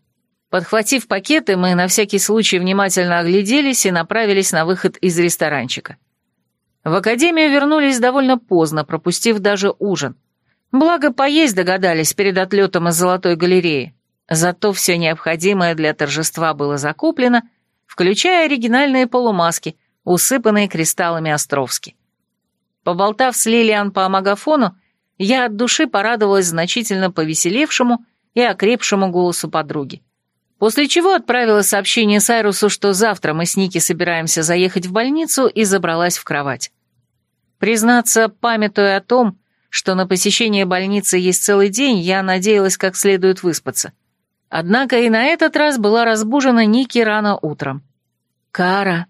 [SPEAKER 1] Подхватив пакеты, мы на всякий случай внимательно огляделись и направились на выход из ресторанчика. В академию вернулись довольно поздно, пропустив даже ужин. Благо, поесть догадались перед отлетом из Золотой галереи. Зато все необходимое для торжества было закуплено, включая оригинальные полумаски, усыпанные кристаллами Островски. Поболтав с Лилиан по магафону, я от души порадовалась значительно повеселевшему и окрепшему голосу подруги. После чего отправила сообщение Сайрусу, что завтра мы с Ники собираемся заехать в больницу, и забралась в кровать. Признаться, памятуя о том, что на посещение больницы есть целый день, я надеялась как следует выспаться. Однако и на этот раз была разбужена Ники рано утром. «Кара!»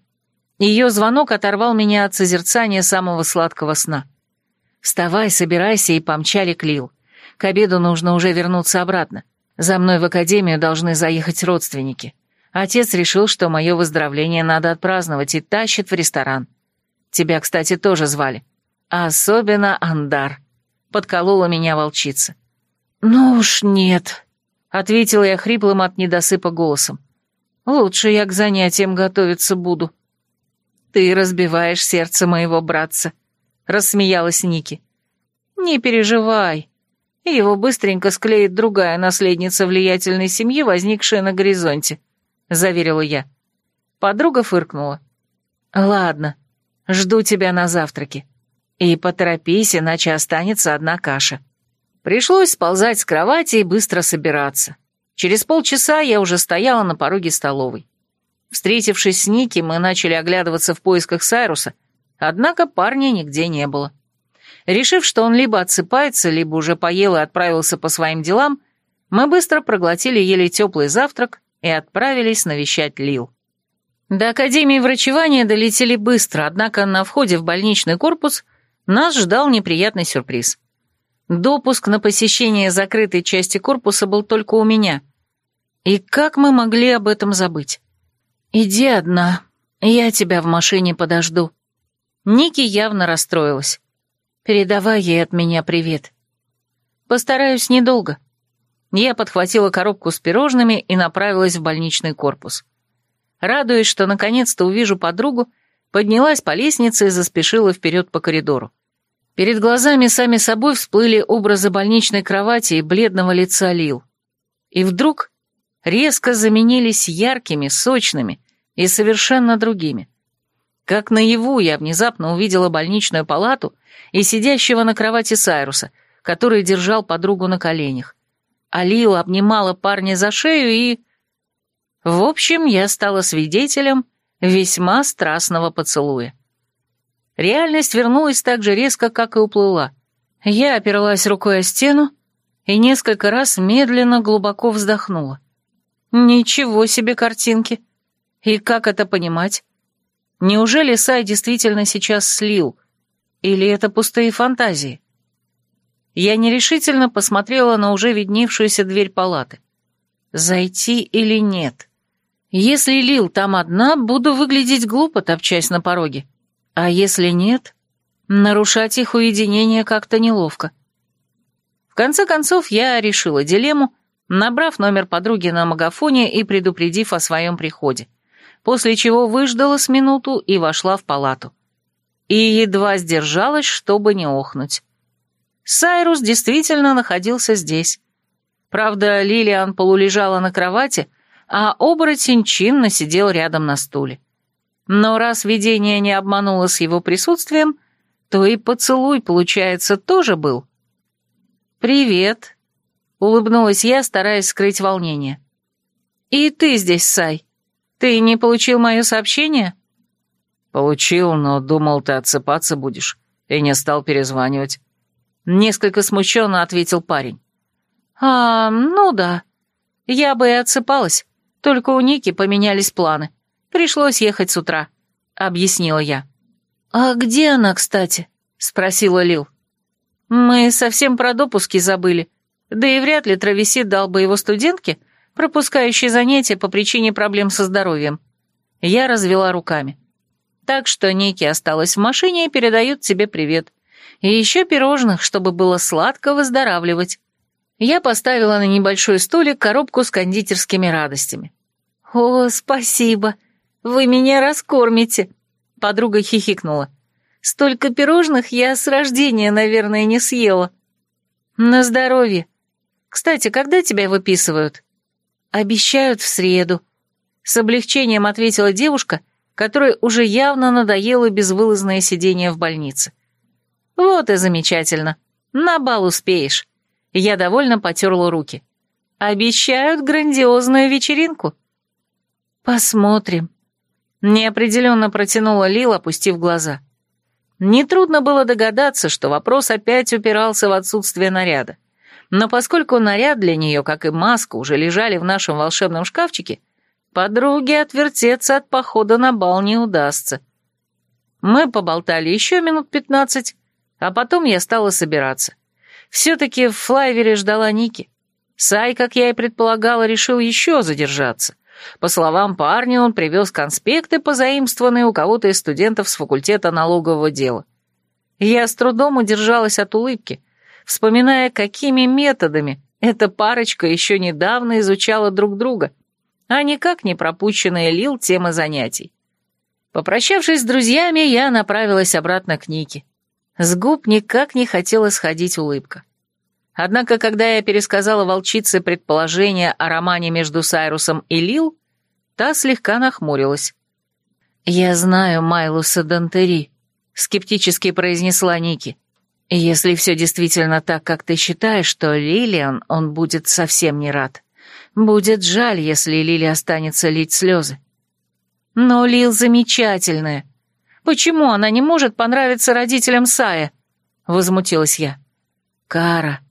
[SPEAKER 1] Ее звонок оторвал меня от созерцания самого сладкого сна. «Вставай, собирайся и помчали к Лил. К обеду нужно уже вернуться обратно. За мной в академию должны заехать родственники. Отец решил, что мое выздоровление надо отпраздновать и тащит в ресторан. Тебя, кстати, тоже звали. Особенно Андар. Подколола меня волчица. Ну уж нет, ответила я хриплым от недосыпа голосом. Лучше я к занятиям готовиться буду. Ты разбиваешь сердце моего братца, рассмеялась Ники. Не переживай, его быстренько склеит другая наследница влиятельной семьи, возникшая на горизонте», — заверила я. Подруга фыркнула. «Ладно, жду тебя на завтраке. И поторопись, иначе останется одна каша». Пришлось сползать с кровати и быстро собираться. Через полчаса я уже стояла на пороге столовой. Встретившись с Ники, мы начали оглядываться в поисках Сайруса, однако парня нигде не было. Решив, что он либо отсыпается, либо уже поел и отправился по своим делам, мы быстро проглотили еле теплый завтрак и отправились навещать Лил. До Академии врачевания долетели быстро, однако на входе в больничный корпус нас ждал неприятный сюрприз. Допуск на посещение закрытой части корпуса был только у меня. И как мы могли об этом забыть? «Иди одна, я тебя в машине подожду». Ники явно расстроилась. Передавай ей от меня привет. Постараюсь недолго. Я подхватила коробку с пирожными и направилась в больничный корпус. Радуясь, что наконец-то увижу подругу, поднялась по лестнице и заспешила вперед по коридору. Перед глазами сами собой всплыли образы больничной кровати и бледного лица Лил. И вдруг резко заменились яркими, сочными и совершенно другими. Как наяву я внезапно увидела больничную палату и сидящего на кровати Сайруса, который держал подругу на коленях. Алила обнимала парня за шею и... В общем, я стала свидетелем весьма страстного поцелуя. Реальность вернулась так же резко, как и уплыла. Я оперлась рукой о стену и несколько раз медленно глубоко вздохнула. Ничего себе картинки! И как это понимать? Неужели Сай действительно сейчас слил? Или это пустые фантазии? Я нерешительно посмотрела на уже видневшуюся дверь палаты. Зайти или нет? Если Лил там одна, буду выглядеть глупо, топчась на пороге. А если нет, нарушать их уединение как-то неловко. В конце концов, я решила дилемму, набрав номер подруги на магафоне и предупредив о своем приходе после чего выждала с минуту и вошла в палату. И едва сдержалась, чтобы не охнуть. Сайрус действительно находился здесь. Правда, Лилиан полулежала на кровати, а оборотень чинно сидел рядом на стуле. Но раз видение не обмануло с его присутствием, то и поцелуй, получается, тоже был. «Привет», — улыбнулась я, стараясь скрыть волнение. «И ты здесь, Сай. Ты не получил мое сообщение?»
[SPEAKER 2] «Получил, но думал, ты отсыпаться будешь, и не стал перезванивать».
[SPEAKER 1] Несколько смущенно ответил парень. «А, ну да. Я бы и отсыпалась, только у Ники поменялись планы. Пришлось ехать с утра», — объяснила я. «А где она, кстати?» — спросила Лил. «Мы совсем про допуски забыли. Да и вряд ли Травесит дал бы его студентке, пропускающей занятия по причине проблем со здоровьем». Я развела руками. Так что Ники осталась в машине и передают тебе привет. И еще пирожных, чтобы было сладко выздоравливать. Я поставила на небольшой стулик коробку с кондитерскими радостями. «О, спасибо! Вы меня раскормите!» Подруга хихикнула. «Столько пирожных я с рождения, наверное, не съела». «На здоровье. Кстати, когда тебя выписывают?» «Обещают в среду», — с облегчением ответила девушка, которой уже явно надоело безвылазное сидение в больнице. «Вот и замечательно. На бал успеешь». Я довольно потерла руки. «Обещают грандиозную вечеринку». «Посмотрим», — неопределенно протянула Лил, опустив глаза. Нетрудно было догадаться, что вопрос опять упирался в отсутствие наряда. Но поскольку наряд для нее, как и маска, уже лежали в нашем волшебном шкафчике, подруге отвертеться от похода на бал не удастся. Мы поболтали еще минут пятнадцать, а потом я стала собираться. Все-таки в флайвере ждала Ники. Сай, как я и предполагала, решил еще задержаться. По словам парня, он привез конспекты, позаимствованные у кого-то из студентов с факультета налогового дела. Я с трудом удержалась от улыбки, вспоминая, какими методами эта парочка еще недавно изучала друг друга, а никак не пропущенная Лил темы занятий. Попрощавшись с друзьями, я направилась обратно к Нике. С губ никак не хотела сходить улыбка. Однако, когда я пересказала волчице предположение о романе между Сайрусом и Лил, та слегка нахмурилась. «Я знаю Майлуса Дантери», — скептически произнесла Ники. «Если все действительно так, как ты считаешь, то Лилиан он будет совсем не рад. Будет жаль, если Лили останется лить слезы». «Но Лил замечательная. Почему она не может понравиться родителям Сая?» — возмутилась я. «Кара,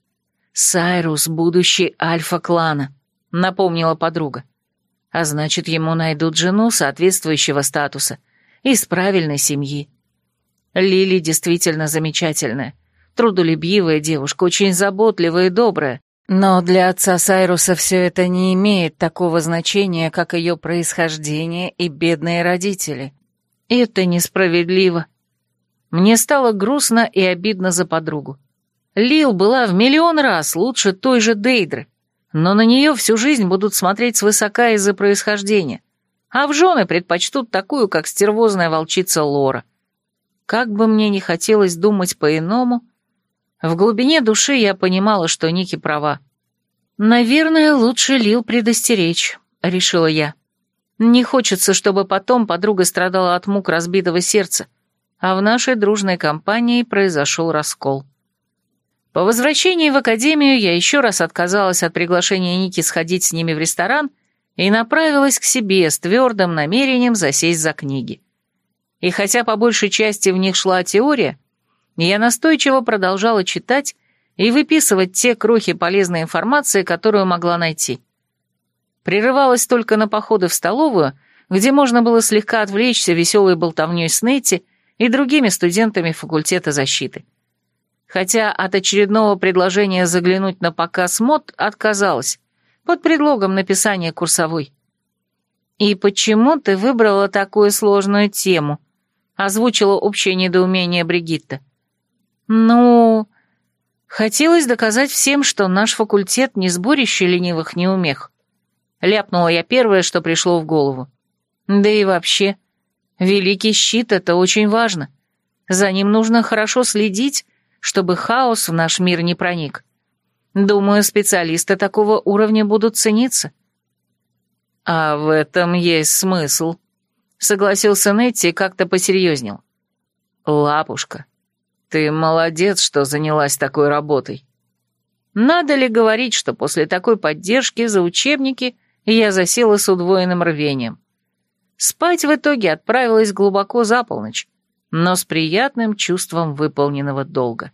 [SPEAKER 1] Сайрус — будущий альфа-клана», — напомнила подруга. «А значит, ему найдут жену соответствующего статуса, из правильной семьи. Лили действительно замечательная, трудолюбивая девушка, очень заботливая и добрая, но для отца Сайруса все это не имеет такого значения, как ее происхождение и бедные родители. Это несправедливо. Мне стало грустно и обидно за подругу. Лил была в миллион раз лучше той же Дейдры, но на нее всю жизнь будут смотреть свысока из-за происхождения, а в жены предпочтут такую, как стервозная волчица Лора. Как бы мне ни хотелось думать по-иному, в глубине души я понимала, что Ники права. «Наверное, лучше Лил предостеречь», — решила я. «Не хочется, чтобы потом подруга страдала от мук разбитого сердца, а в нашей дружной компании произошел раскол». По возвращении в академию я еще раз отказалась от приглашения Ники сходить с ними в ресторан и направилась к себе с твердым намерением засесть за книги. И хотя по большей части в них шла теория, я настойчиво продолжала читать и выписывать те крохи полезной информации, которую могла найти. Прерывалась только на походы в столовую, где можно было слегка отвлечься веселой болтовней с Нетти и другими студентами факультета защиты хотя от очередного предложения заглянуть на показ мод отказалась, под предлогом написания курсовой. «И почему ты выбрала такую сложную тему?» — озвучила общее недоумение Бригитта. «Ну...» Хотелось доказать всем, что наш факультет не сборище ленивых неумех. Ляпнула я первое, что пришло в голову. Да и вообще, великий щит — это очень важно. За ним нужно хорошо следить чтобы хаос в наш мир не проник. Думаю, специалисты такого уровня будут цениться». «А в этом есть смысл», — согласился Нетти и как-то посерьезнел. «Лапушка, ты молодец, что занялась такой работой». Надо ли говорить, что после такой поддержки за учебники я засела с удвоенным рвением? Спать в итоге отправилась глубоко за полночь, но с приятным чувством выполненного долга.